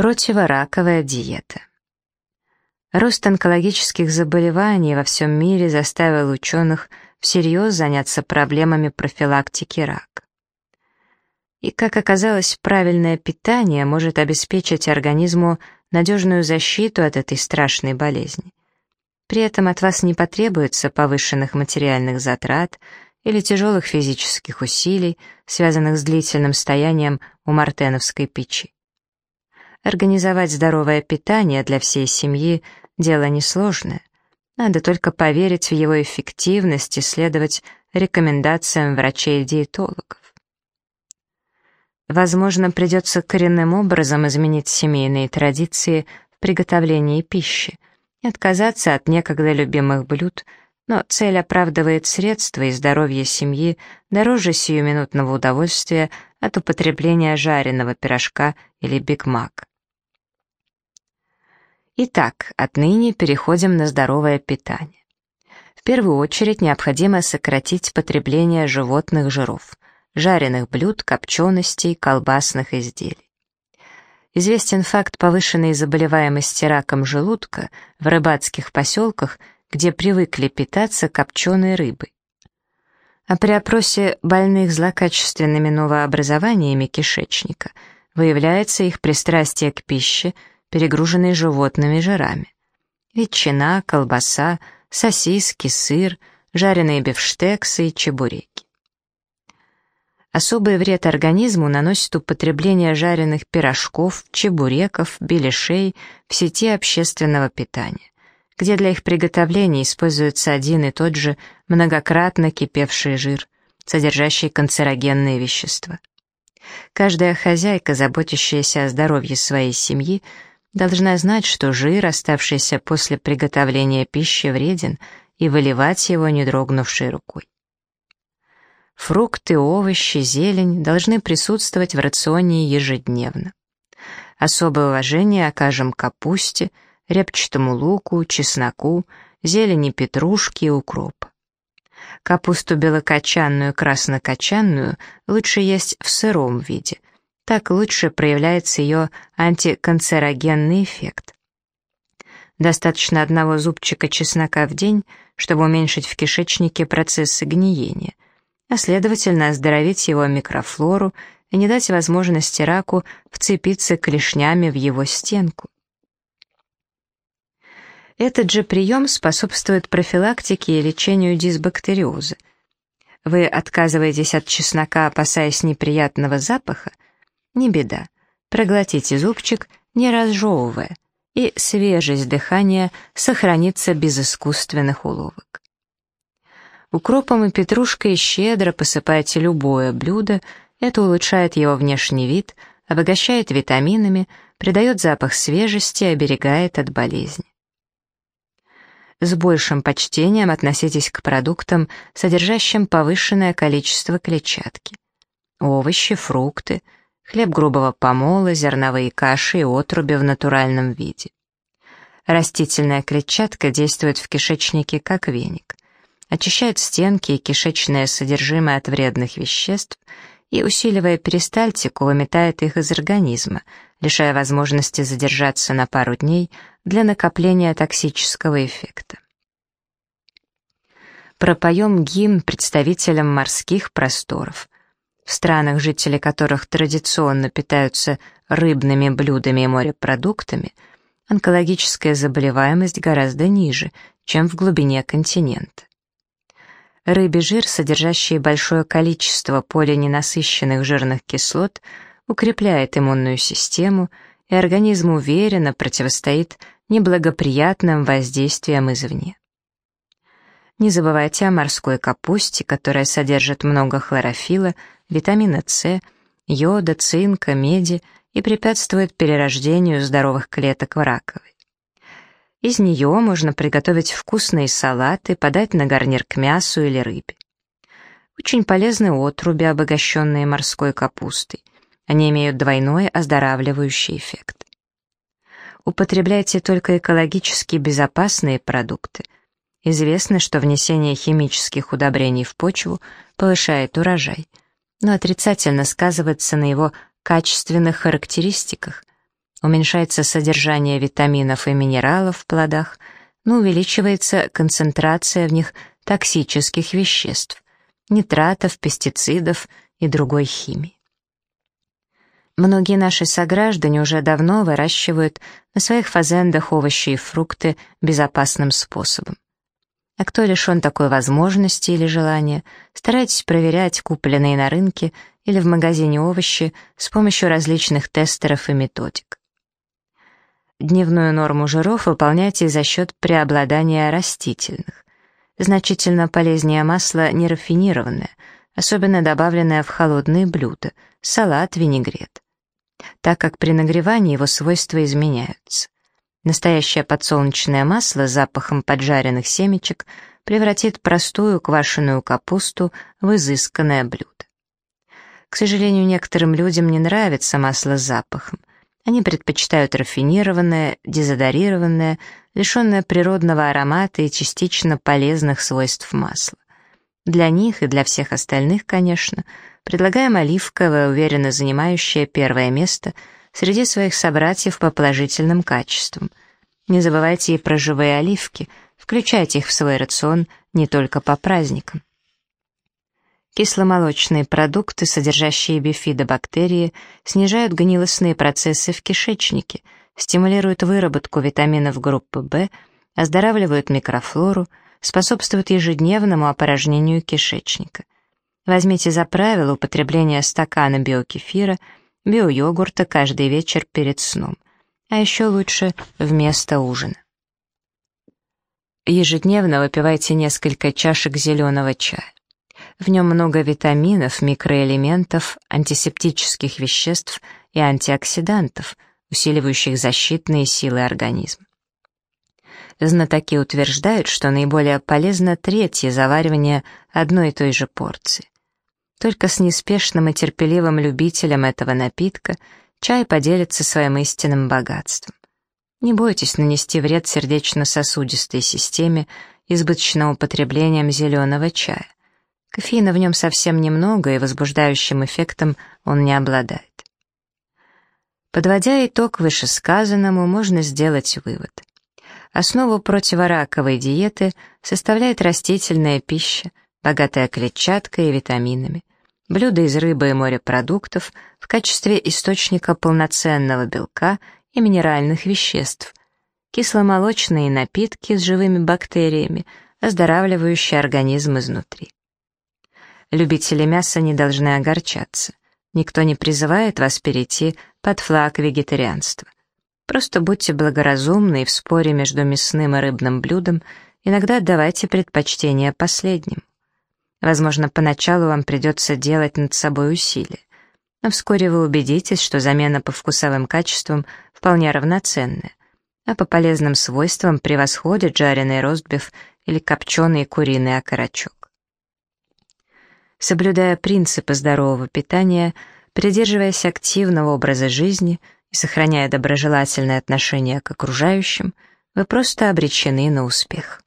Противораковая диета. Рост онкологических заболеваний во всем мире заставил ученых всерьез заняться проблемами профилактики рака. И, как оказалось, правильное питание может обеспечить организму надежную защиту от этой страшной болезни. При этом от вас не потребуется повышенных материальных затрат или тяжелых физических усилий, связанных с длительным стоянием у мартеновской печи. Организовать здоровое питание для всей семьи – дело несложное. Надо только поверить в его эффективность и следовать рекомендациям врачей-диетологов. Возможно, придется коренным образом изменить семейные традиции в приготовлении пищи и отказаться от некогда любимых блюд, но цель оправдывает средства и здоровье семьи дороже сиюминутного удовольствия от употребления жареного пирожка или бигмака. Итак, отныне переходим на здоровое питание. В первую очередь необходимо сократить потребление животных жиров – жареных блюд, копченостей, колбасных изделий. Известен факт повышенной заболеваемости раком желудка в рыбацких поселках, где привыкли питаться копченой рыбой. А при опросе больных злокачественными новообразованиями кишечника выявляется их пристрастие к пище, перегруженной животными жирами. Ветчина, колбаса, сосиски, сыр, жареные бифштексы и чебуреки. Особый вред организму наносит употребление жареных пирожков, чебуреков, беляшей в сети общественного питания, где для их приготовления используется один и тот же многократно кипевший жир, содержащий канцерогенные вещества. Каждая хозяйка, заботящаяся о здоровье своей семьи, должна знать, что жир, оставшийся после приготовления пищи, вреден, и выливать его не дрогнувшей рукой. Фрукты, овощи, зелень должны присутствовать в рационе ежедневно. Особое уважение окажем капусте, репчатому луку, чесноку, зелени петрушки и укропа. Капусту белокочанную краснокочанную лучше есть в сыром виде. Так лучше проявляется ее антиканцерогенный эффект. Достаточно одного зубчика чеснока в день, чтобы уменьшить в кишечнике процессы гниения – а следовательно оздоровить его микрофлору и не дать возможности раку вцепиться клешнями в его стенку. Этот же прием способствует профилактике и лечению дисбактериоза. Вы отказываетесь от чеснока, опасаясь неприятного запаха? Не беда. Проглотите зубчик, не разжевывая, и свежесть дыхания сохранится без искусственных уловок. Укропом и петрушкой щедро посыпайте любое блюдо, это улучшает его внешний вид, обогащает витаминами, придает запах свежести, оберегает от болезни. С большим почтением относитесь к продуктам, содержащим повышенное количество клетчатки. Овощи, фрукты, хлеб грубого помола, зерновые каши и отруби в натуральном виде. Растительная клетчатка действует в кишечнике как веник очищает стенки и кишечное содержимое от вредных веществ и, усиливая перистальтику, выметает их из организма, лишая возможности задержаться на пару дней для накопления токсического эффекта. Пропоем гимн представителям морских просторов. В странах, жители которых традиционно питаются рыбными блюдами и морепродуктами, онкологическая заболеваемость гораздо ниже, чем в глубине континента. Рыбий жир, содержащий большое количество полиненасыщенных жирных кислот, укрепляет иммунную систему, и организм уверенно противостоит неблагоприятным воздействиям извне. Не забывайте о морской капусте, которая содержит много хлорофила, витамина С, йода, цинка, меди и препятствует перерождению здоровых клеток в раковой. Из нее можно приготовить вкусные салаты, подать на гарнир к мясу или рыбе. Очень полезны отруби, обогащенные морской капустой. Они имеют двойной оздоравливающий эффект. Употребляйте только экологически безопасные продукты. Известно, что внесение химических удобрений в почву повышает урожай, но отрицательно сказывается на его качественных характеристиках, уменьшается содержание витаминов и минералов в плодах, но увеличивается концентрация в них токсических веществ, нитратов, пестицидов и другой химии. Многие наши сограждане уже давно выращивают на своих фазендах овощи и фрукты безопасным способом. А кто лишен такой возможности или желания, старайтесь проверять купленные на рынке или в магазине овощи с помощью различных тестеров и методик. Дневную норму жиров выполняйте за счет преобладания растительных. Значительно полезнее масло нерафинированное, особенно добавленное в холодные блюда, салат, винегрет. Так как при нагревании его свойства изменяются. Настоящее подсолнечное масло с запахом поджаренных семечек превратит простую квашеную капусту в изысканное блюдо. К сожалению, некоторым людям не нравится масло с запахом. Они предпочитают рафинированное, дезодорированное, лишенное природного аромата и частично полезных свойств масла. Для них и для всех остальных, конечно, предлагаем оливковое, уверенно занимающее первое место среди своих собратьев по положительным качествам. Не забывайте и про живые оливки, включайте их в свой рацион не только по праздникам. Кисломолочные продукты, содержащие бифидобактерии, снижают гнилостные процессы в кишечнике, стимулируют выработку витаминов группы В, оздоравливают микрофлору, способствуют ежедневному опорожнению кишечника. Возьмите за правило употребление стакана биокефира, биойогурта каждый вечер перед сном, а еще лучше вместо ужина. Ежедневно выпивайте несколько чашек зеленого чая. В нем много витаминов, микроэлементов, антисептических веществ и антиоксидантов, усиливающих защитные силы организма. Знатоки утверждают, что наиболее полезно третье заваривание одной и той же порции. Только с неспешным и терпеливым любителем этого напитка чай поделится своим истинным богатством. Не бойтесь нанести вред сердечно-сосудистой системе избыточным употреблением зеленого чая. Кофеина в нем совсем немного, и возбуждающим эффектом он не обладает. Подводя итог вышесказанному, можно сделать вывод. Основу противораковой диеты составляет растительная пища, богатая клетчаткой и витаминами, блюда из рыбы и морепродуктов в качестве источника полноценного белка и минеральных веществ, кисломолочные напитки с живыми бактериями, оздоравливающие организм изнутри. Любители мяса не должны огорчаться. Никто не призывает вас перейти под флаг вегетарианства. Просто будьте благоразумны и в споре между мясным и рыбным блюдом иногда отдавайте предпочтение последним. Возможно, поначалу вам придется делать над собой усилия, но вскоре вы убедитесь, что замена по вкусовым качествам вполне равноценная, а по полезным свойствам превосходит жареный ростбиф или копченый куриный окорочок соблюдая принципы здорового питания, придерживаясь активного образа жизни и сохраняя доброжелательное отношение к окружающим, вы просто обречены на успех.